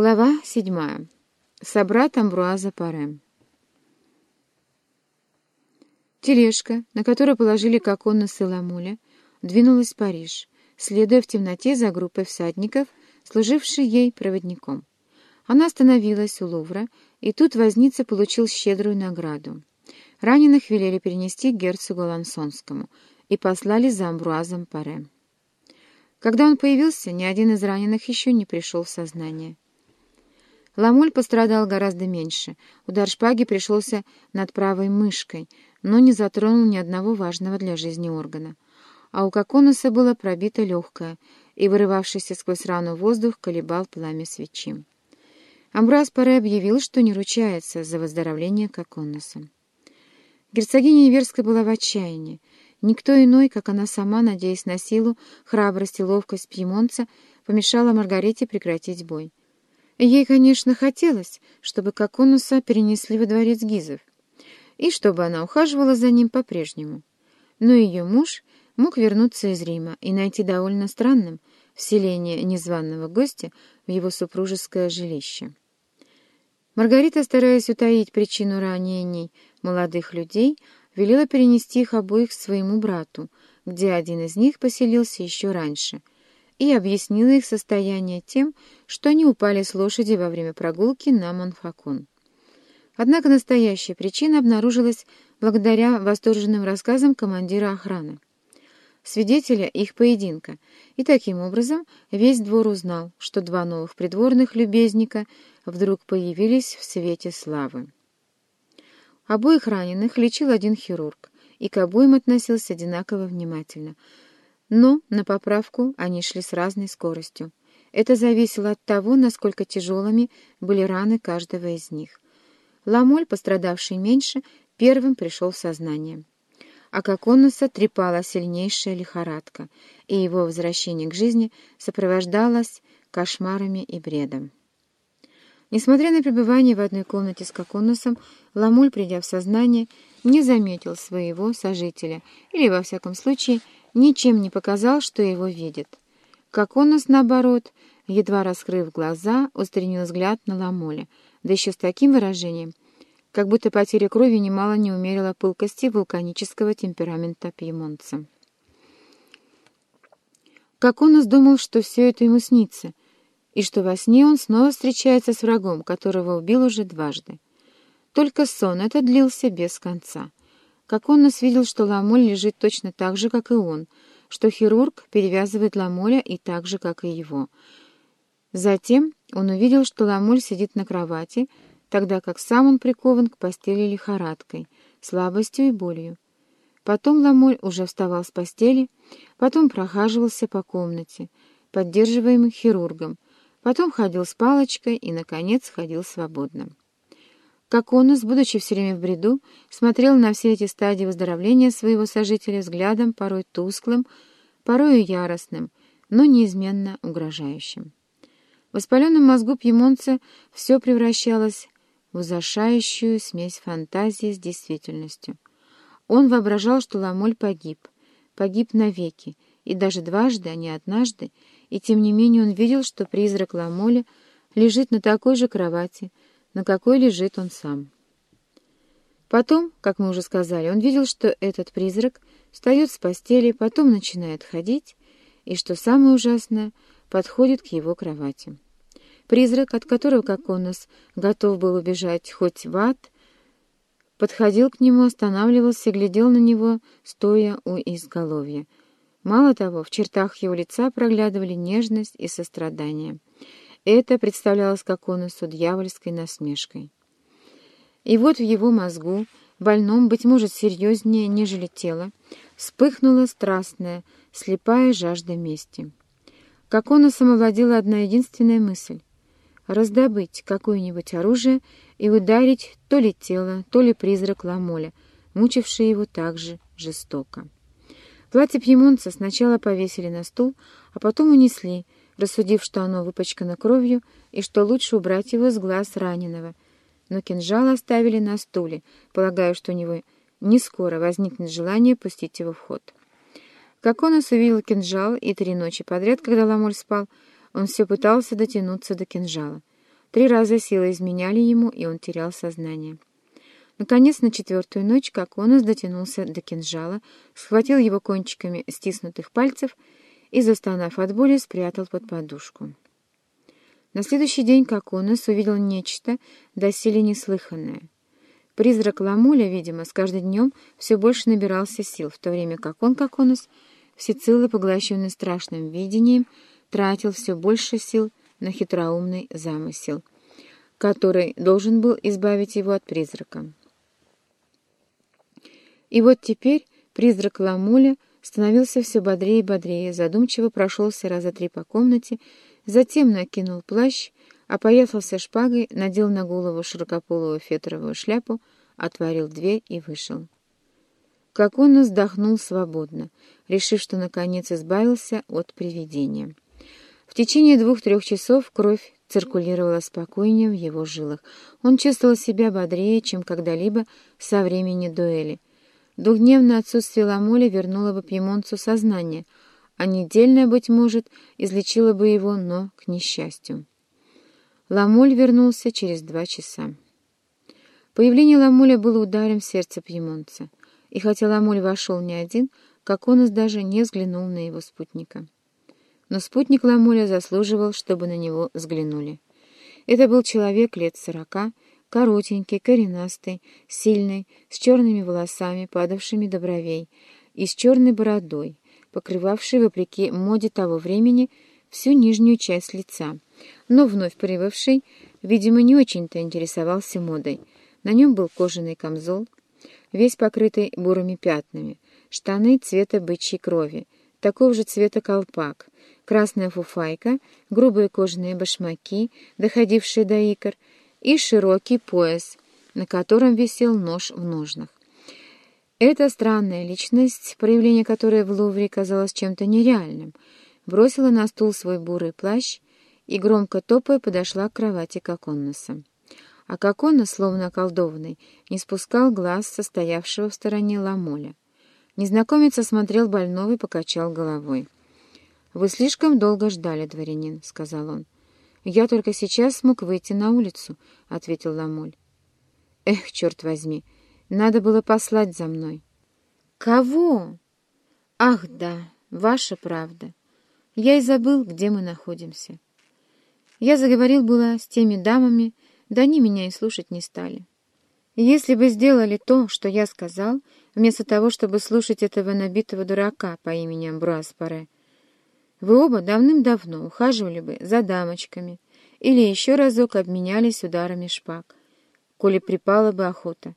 Глава седьмая. Собрат Амбруаза Паре. Тележка, на которую положили коконна с Иламуля, двинулась в Париж, следуя в темноте за группой всадников, служившей ей проводником. Она остановилась у Лувра, и тут возница получил щедрую награду. Раненых велели перенести к герцогу Лансонскому и послали за Амбруазом Паре. Когда он появился, ни один из раненых еще не пришел в сознание. Ламоль пострадал гораздо меньше. Удар шпаги пришелся над правой мышкой, но не затронул ни одного важного для жизни органа. А у Коконуса было пробито легкое, и вырывавшийся сквозь рану воздух колебал пламя свечи. Амбраз Паре объявил, что не ручается за выздоровление Коконуса. Герцогиня Иверская была в отчаянии. Никто иной, как она сама, надеясь на силу, храбрость и ловкость пьемонца, помешала Маргарите прекратить бой. Ей, конечно, хотелось, чтобы Коконуса перенесли во дворец Гизов, и чтобы она ухаживала за ним по-прежнему. Но ее муж мог вернуться из Рима и найти довольно странным вселение незваного гостя в его супружеское жилище. Маргарита, стараясь утаить причину ранений молодых людей, велела перенести их обоих к своему брату, где один из них поселился еще раньше — и объяснила их состояние тем, что они упали с лошади во время прогулки на Монфакон. Однако настоящая причина обнаружилась благодаря восторженным рассказам командира охраны, свидетеля их поединка, и таким образом весь двор узнал, что два новых придворных любезника вдруг появились в свете славы. Обоих раненых лечил один хирург, и к обоим относился одинаково внимательно — но на поправку они шли с разной скоростью. Это зависело от того, насколько тяжелыми были раны каждого из них. Ламоль, пострадавший меньше, первым пришел в сознание. А Коконуса трепала сильнейшая лихорадка, и его возвращение к жизни сопровождалось кошмарами и бредом. Несмотря на пребывание в одной комнате с Коконусом, Ламуль, придя в сознание, не заметил своего сожителя, или, во всяком случае, ничем не показал, что его видит. Как он нас, наоборот, едва раскрыв глаза, устремил взгляд на Ламоля, да еще с таким выражением, как будто потеря крови немало не умерила пылкости вулканического темперамента пьемонца. Как он думал, что все это ему снится, и что во сне он снова встречается с врагом, которого убил уже дважды. Только сон это длился без конца. Как он нас видел, что Ламоль лежит точно так же, как и он, что хирург перевязывает Ламоля и так же, как и его. Затем он увидел, что Ламоль сидит на кровати, тогда как сам он прикован к постели лихорадкой, слабостью и болью. Потом Ламоль уже вставал с постели, потом прохаживался по комнате, поддерживаемый хирургом, потом ходил с палочкой и, наконец, ходил свободно. Как Конус, будучи все время в бреду, смотрел на все эти стадии выздоровления своего сожителя взглядом порой тусклым, порою яростным, но неизменно угрожающим. В воспаленном мозгу пьемонца все превращалось в узашающую смесь фантазии с действительностью. Он воображал, что Ламоль погиб, погиб навеки, и даже дважды, а не однажды, и тем не менее он видел, что призрак Ламоля лежит на такой же кровати, на какой лежит он сам. Потом, как мы уже сказали, он видел, что этот призрак встает с постели, потом начинает ходить, и, что самое ужасное, подходит к его кровати. Призрак, от которого, как он нас, готов был убежать хоть в ад, подходил к нему, останавливался глядел на него, стоя у изголовья. Мало того, в чертах его лица проглядывали нежность и сострадание — это представлялось Коконусу дьявольской насмешкой. И вот в его мозгу, больном, быть может, серьезнее, нежели тело, вспыхнула страстная, слепая жажда мести. Коконусом овладела одна единственная мысль — раздобыть какое-нибудь оружие и ударить то ли тело, то ли призрак Ламоля, мучивший его так же жестоко. Платье пьемонца сначала повесили на стул, а потом унесли, рассудив, что оно выпачкано кровью и что лучше убрать его с глаз раненого. Но кинжал оставили на стуле, полагая, что у него не скоро возникнет желание пустить его в ход. Как он увидел кинжал, и три ночи подряд, когда Ламоль спал, он все пытался дотянуться до кинжала. Три раза силы изменяли ему, и он терял сознание. Наконец, на четвертую ночь Коконос дотянулся до кинжала, схватил его кончиками стиснутых пальцев и, застонав от боли, спрятал под подушку. На следующий день Коконос увидел нечто доселе неслыханное. Призрак Ламуля, видимо, с каждым днем все больше набирался сил, в то время как он, Коконос, всецело поглощенный страшным видением, тратил все больше сил на хитроумный замысел, который должен был избавить его от призрака. И вот теперь призрак Ламуля становился все бодрее и бодрее, задумчиво прошелся раза три по комнате, затем накинул плащ, опоясался шпагой, надел на голову широкополую фетровую шляпу, отворил дверь и вышел. Как он вздохнул свободно, решив, что наконец избавился от привидения. В течение двух-трех часов кровь циркулировала спокойнее в его жилах. Он чувствовал себя бодрее, чем когда-либо со времени дуэли. Двухдневное отсутствие ламоли вернуло бы пьемонцу сознание, а недельное, быть может, излечило бы его, но к несчастью. Ламоль вернулся через два часа. Появление Ламоля было ударом в сердце пьемонца, и хотя Ламоль вошел не один, как он даже не взглянул на его спутника. Но спутник Ламоля заслуживал, чтобы на него взглянули. Это был человек лет сорока, коротенький, коренастый, сильный, с черными волосами, падавшими до бровей, и с черной бородой, покрывавшей, вопреки моде того времени, всю нижнюю часть лица, но вновь прибывший, видимо, не очень-то интересовался модой. На нем был кожаный камзол, весь покрытый бурыми пятнами, штаны цвета бычьей крови, такого же цвета колпак, красная фуфайка, грубые кожаные башмаки, доходившие до икр, и широкий пояс, на котором висел нож в ножнах. Эта странная личность, проявление которой в Лувре казалось чем-то нереальным, бросила на стул свой бурый плащ и, громко топая, подошла к кровати Коконноса. А Коконнос, словно околдованный, не спускал глаз состоявшего в стороне Ламоля. Незнакомец осмотрел больного и покачал головой. «Вы слишком долго ждали, дворянин», — сказал он. «Я только сейчас смог выйти на улицу», — ответил Ламоль. «Эх, черт возьми, надо было послать за мной». «Кого?» «Ах, да, ваша правда. Я и забыл, где мы находимся». Я заговорил было с теми дамами, да они меня и слушать не стали. Если бы сделали то, что я сказал, вместо того, чтобы слушать этого набитого дурака по имени Амбруаз Паре, вы оба давным-давно ухаживали бы за дамочками или еще разок обменялись ударами шпаг, коли припала бы охота.